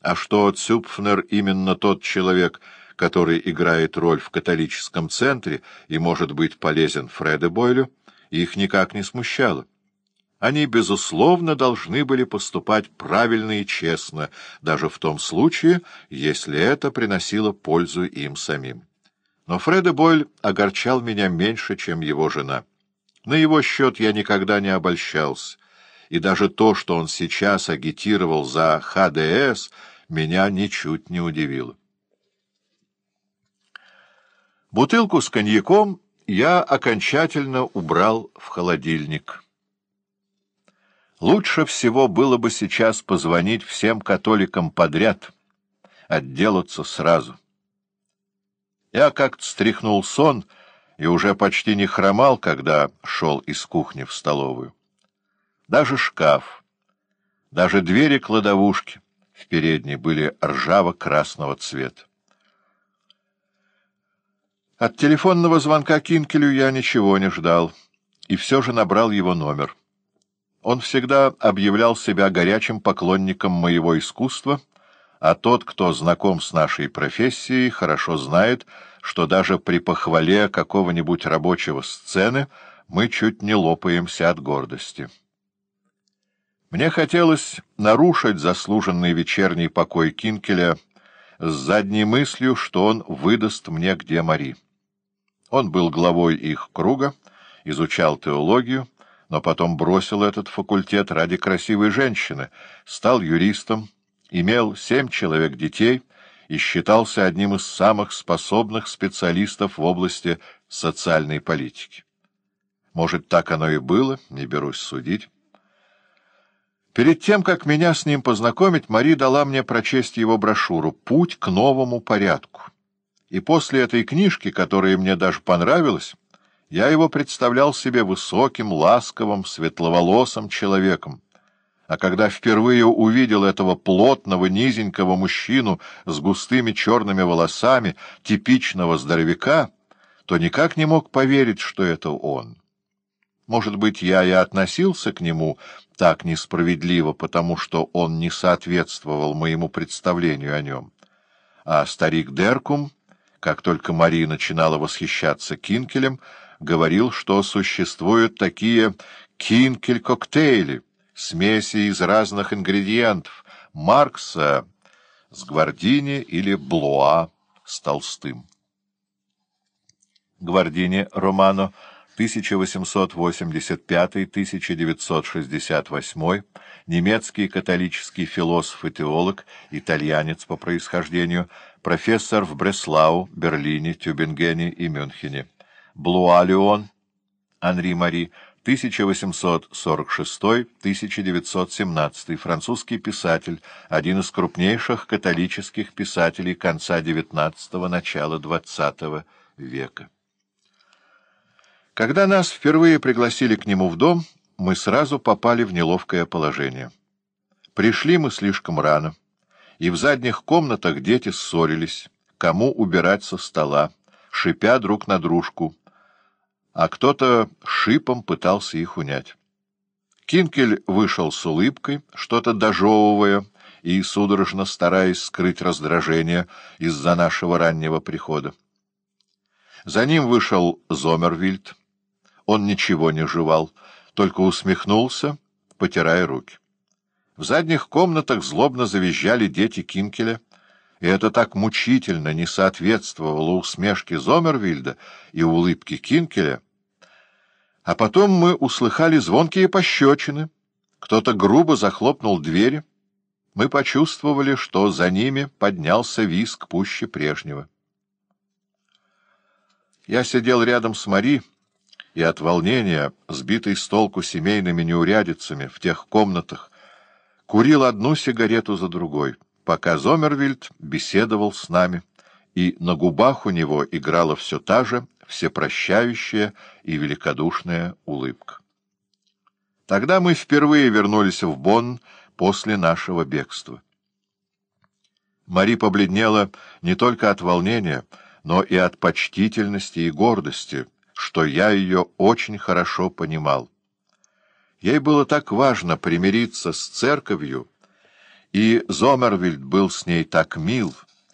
А что Цюпфнер именно тот человек, который играет роль в католическом центре и может быть полезен Фреде Бойлю, их никак не смущало. Они, безусловно, должны были поступать правильно и честно, даже в том случае, если это приносило пользу им самим. Но Фреде Бойль огорчал меня меньше, чем его жена. На его счет я никогда не обольщался, и даже то, что он сейчас агитировал за ХДС, меня ничуть не удивило. Бутылку с коньяком я окончательно убрал в холодильник. Лучше всего было бы сейчас позвонить всем католикам подряд, отделаться сразу. Я как-то стряхнул сон и уже почти не хромал, когда шел из кухни в столовую. Даже шкаф, даже двери кладовушки в передней были ржаво-красного цвета. От телефонного звонка Кинкелю я ничего не ждал, и все же набрал его номер. Он всегда объявлял себя горячим поклонником моего искусства, а тот, кто знаком с нашей профессией, хорошо знает, что даже при похвале какого-нибудь рабочего сцены мы чуть не лопаемся от гордости. Мне хотелось нарушить заслуженный вечерний покой Кинкеля с задней мыслью, что он выдаст мне, где Мари. Он был главой их круга, изучал теологию, но потом бросил этот факультет ради красивой женщины, стал юристом, имел семь человек детей и считался одним из самых способных специалистов в области социальной политики. Может, так оно и было, не берусь судить. Перед тем, как меня с ним познакомить, Мари дала мне прочесть его брошюру «Путь к новому порядку». И после этой книжки, которая мне даже понравилась, я его представлял себе высоким, ласковым, светловолосым человеком. А когда впервые увидел этого плотного, низенького мужчину с густыми черными волосами, типичного здоровяка, то никак не мог поверить, что это он. Может быть, я и относился к нему так несправедливо, потому что он не соответствовал моему представлению о нем. А старик Деркум, как только Мари начинала восхищаться Кинкелем, говорил, что существуют такие кинкель-коктейли, смеси из разных ингредиентов, Маркса с Гвардини или Блуа с Толстым. Гвардини Романо 1885-1968, немецкий католический философ и теолог, итальянец по происхождению, профессор в Бреслау, Берлине, Тюбингене и Мюнхене. Блуалион, Анри Мари, 1846-1917, французский писатель, один из крупнейших католических писателей конца XIX – начала XX века. Когда нас впервые пригласили к нему в дом, мы сразу попали в неловкое положение. Пришли мы слишком рано, и в задних комнатах дети ссорились, кому убирать со стола, шипя друг на дружку, а кто-то шипом пытался их унять. Кинкель вышел с улыбкой, что-то дожевывая и судорожно стараясь скрыть раздражение из-за нашего раннего прихода. За ним вышел Зомервильд. Он ничего не жевал, только усмехнулся, потирая руки. В задних комнатах злобно завизжали дети Кинкеля — и это так мучительно не соответствовало усмешке Зомервильда и улыбке Кинкеля. А потом мы услыхали звонкие пощечины, кто-то грубо захлопнул двери, мы почувствовали, что за ними поднялся виск пуще прежнего. Я сидел рядом с Мари, и от волнения, сбитый с толку семейными неурядицами в тех комнатах, курил одну сигарету за другой — пока Зомервильд беседовал с нами, и на губах у него играла все та же всепрощающая и великодушная улыбка. Тогда мы впервые вернулись в Бонн после нашего бегства. Мари побледнела не только от волнения, но и от почтительности и гордости, что я ее очень хорошо понимал. Ей было так важно примириться с церковью, и Зомервильд был с ней так мил —